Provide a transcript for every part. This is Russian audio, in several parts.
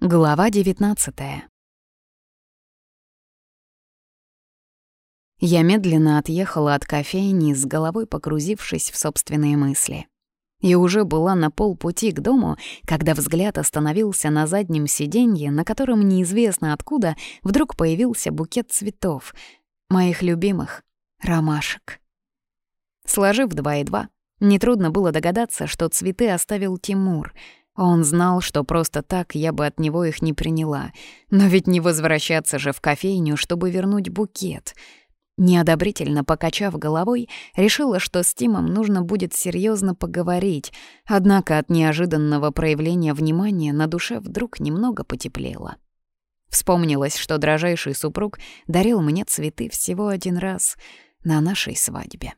Глава 19 Я медленно отъехала от кофейни, с головой погрузившись в собственные мысли. И уже была на полпути к дому, когда взгляд остановился на заднем сиденье, на котором неизвестно откуда вдруг появился букет цветов, моих любимых — ромашек. Сложив два и два, нетрудно было догадаться, что цветы оставил Тимур — он знал, что просто так я бы от него их не приняла. Но ведь не возвращаться же в кофейню, чтобы вернуть букет. Неодобрительно покачав головой, решила, что с Тимом нужно будет серьезно поговорить, однако от неожиданного проявления внимания на душе вдруг немного потеплело. Вспомнилось, что дрожайший супруг дарил мне цветы всего один раз на нашей свадьбе.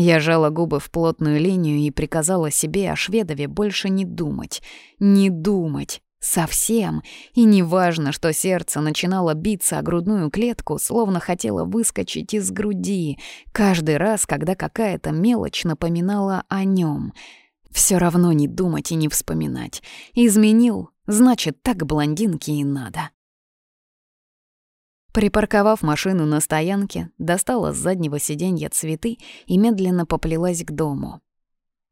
Я жала губы в плотную линию и приказала себе о Шведове больше не думать. Не думать. Совсем. И неважно, что сердце начинало биться о грудную клетку, словно хотело выскочить из груди, каждый раз, когда какая-то мелочь напоминала о нем. Все равно не думать и не вспоминать. Изменил, значит, так блондинке и надо. Припарковав машину на стоянке, достала с заднего сиденья цветы и медленно поплелась к дому.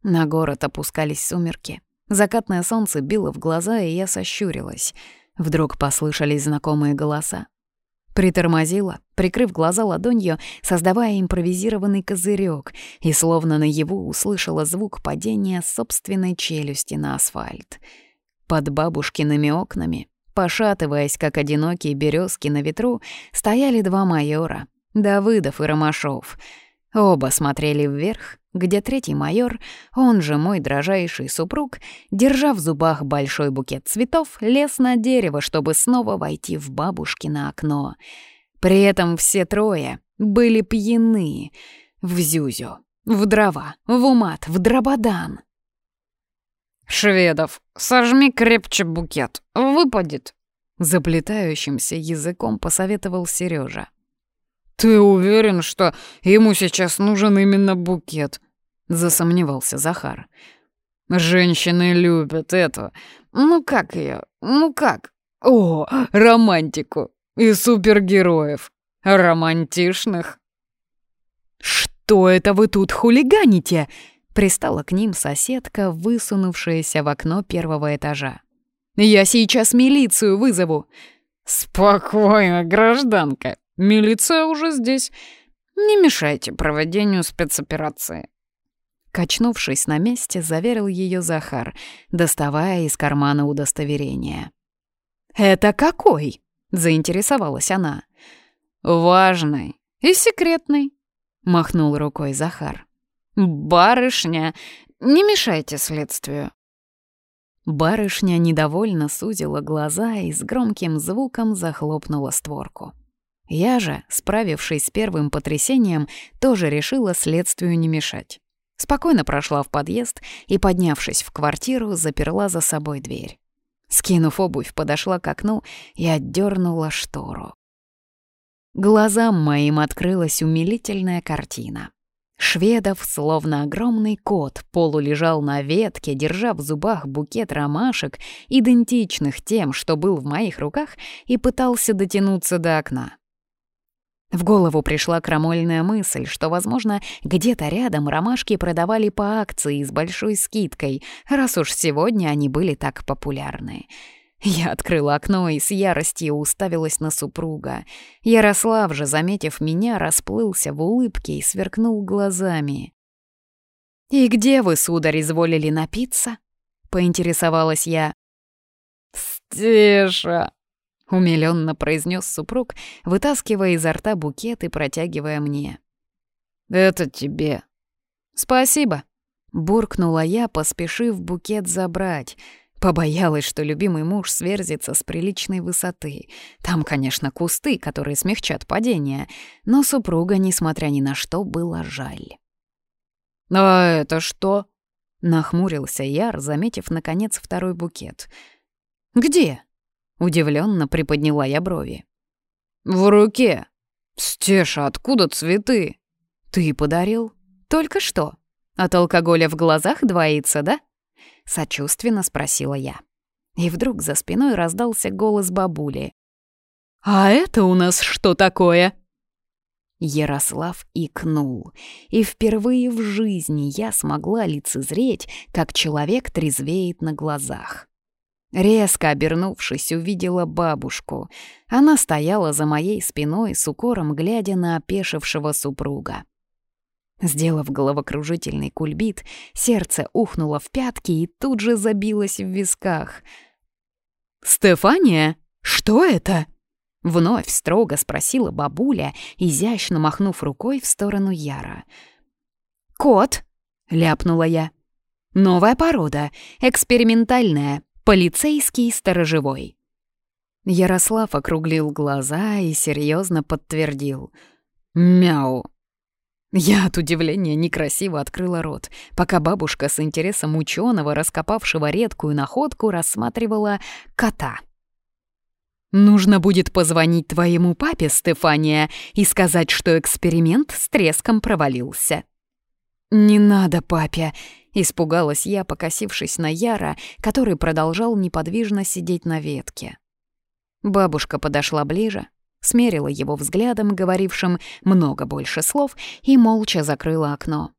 На город опускались сумерки. Закатное солнце било в глаза, и я сощурилась. Вдруг послышались знакомые голоса. Притормозила, прикрыв глаза ладонью, создавая импровизированный козырек, и словно наяву услышала звук падения собственной челюсти на асфальт. Под бабушкиными окнами Пошатываясь, как одинокие березки на ветру, стояли два майора — Давыдов и Ромашов. Оба смотрели вверх, где третий майор, он же мой дрожайший супруг, держа в зубах большой букет цветов, лез на дерево, чтобы снова войти в бабушкино окно. При этом все трое были пьяны. В зюзю, в дрова, в умат, в дрободан. «Шведов, сожми крепче букет, выпадет», — заплетающимся языком посоветовал Сережа. «Ты уверен, что ему сейчас нужен именно букет?» — засомневался Захар. «Женщины любят это. Ну как ее? Ну как? О, романтику и супергероев. Романтичных». «Что это вы тут хулиганите?» Пристала к ним соседка, высунувшаяся в окно первого этажа. «Я сейчас милицию вызову!» «Спокойно, гражданка, милиция уже здесь. Не мешайте проведению спецоперации». Качнувшись на месте, заверил ее Захар, доставая из кармана удостоверение. «Это какой?» — заинтересовалась она. «Важный и секретный», — махнул рукой Захар. «Барышня, не мешайте следствию». Барышня недовольно сузила глаза и с громким звуком захлопнула створку. Я же, справившись с первым потрясением, тоже решила следствию не мешать. Спокойно прошла в подъезд и, поднявшись в квартиру, заперла за собой дверь. Скинув обувь, подошла к окну и отдернула штору. Глазам моим открылась умилительная картина. Шведов, словно огромный кот, полулежал на ветке, держа в зубах букет ромашек, идентичных тем, что был в моих руках, и пытался дотянуться до окна. В голову пришла крамольная мысль, что, возможно, где-то рядом ромашки продавали по акции с большой скидкой, раз уж сегодня они были так популярны. Я открыла окно и с яростью уставилась на супруга. Ярослав же, заметив меня, расплылся в улыбке и сверкнул глазами. «И где вы, сударь, изволили напиться?» — поинтересовалась я. «Стеша!» — умилённо произнес супруг, вытаскивая изо рта букет и протягивая мне. «Это тебе». «Спасибо», — буркнула я, поспешив букет забрать — Побоялась, что любимый муж сверзится с приличной высоты. Там, конечно, кусты, которые смягчат падение, но супруга, несмотря ни на что, было жаль. «А это что?» — нахмурился Яр, заметив, наконец, второй букет. «Где?» — удивленно приподняла я брови. «В руке. Стеша, откуда цветы?» «Ты подарил? Только что. От алкоголя в глазах двоится, да?» — сочувственно спросила я. И вдруг за спиной раздался голос бабули. «А это у нас что такое?» Ярослав икнул, и впервые в жизни я смогла лицезреть, как человек трезвеет на глазах. Резко обернувшись, увидела бабушку. Она стояла за моей спиной с укором, глядя на опешившего супруга. Сделав головокружительный кульбит, сердце ухнуло в пятки и тут же забилось в висках. «Стефания, что это?» Вновь строго спросила бабуля, изящно махнув рукой в сторону Яра. «Кот!» — ляпнула я. «Новая порода, экспериментальная, полицейский сторожевой». Ярослав округлил глаза и серьезно подтвердил. «Мяу!» Я от удивления некрасиво открыла рот, пока бабушка с интересом ученого, раскопавшего редкую находку, рассматривала кота. «Нужно будет позвонить твоему папе, Стефания, и сказать, что эксперимент с треском провалился». «Не надо, папе», — испугалась я, покосившись на Яра, который продолжал неподвижно сидеть на ветке. Бабушка подошла ближе, смерила его взглядом, говорившим много больше слов, и молча закрыла окно.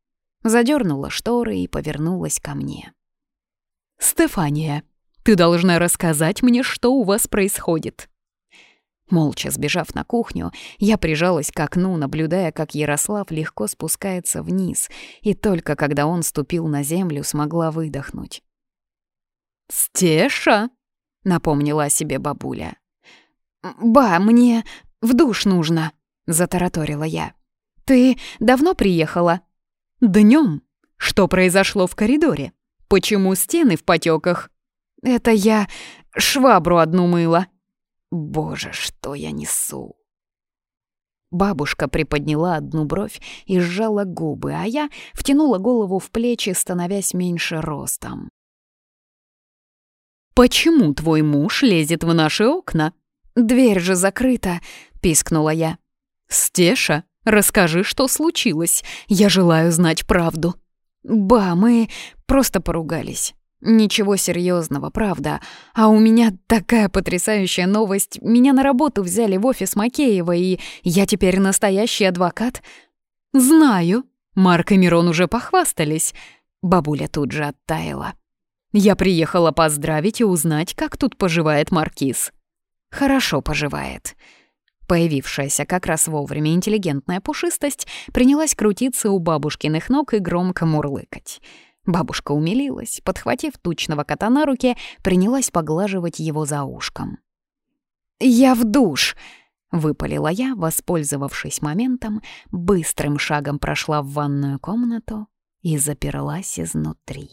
Задернула шторы и повернулась ко мне. «Стефания, ты должна рассказать мне, что у вас происходит». Молча сбежав на кухню, я прижалась к окну, наблюдая, как Ярослав легко спускается вниз, и только когда он ступил на землю, смогла выдохнуть. «Стеша!» — напомнила о себе бабуля. «Ба, мне в душ нужно», — затараторила я. «Ты давно приехала?» Днем. Что произошло в коридоре? Почему стены в потеках? «Это я швабру одну мыла». «Боже, что я несу!» Бабушка приподняла одну бровь и сжала губы, а я втянула голову в плечи, становясь меньше ростом. «Почему твой муж лезет в наши окна?» «Дверь же закрыта», — пискнула я. «Стеша, расскажи, что случилось. Я желаю знать правду». «Ба, мы просто поругались. Ничего серьезного, правда. А у меня такая потрясающая новость. Меня на работу взяли в офис Макеева, и я теперь настоящий адвокат». «Знаю. Марк и Мирон уже похвастались». Бабуля тут же оттаяла. «Я приехала поздравить и узнать, как тут поживает Маркиз» хорошо поживает. Появившаяся как раз вовремя интеллигентная пушистость принялась крутиться у бабушкиных ног и громко мурлыкать. Бабушка умилилась, подхватив тучного кота на руки, принялась поглаживать его за ушком. «Я в душ!» — выпалила я, воспользовавшись моментом, быстрым шагом прошла в ванную комнату и заперлась изнутри.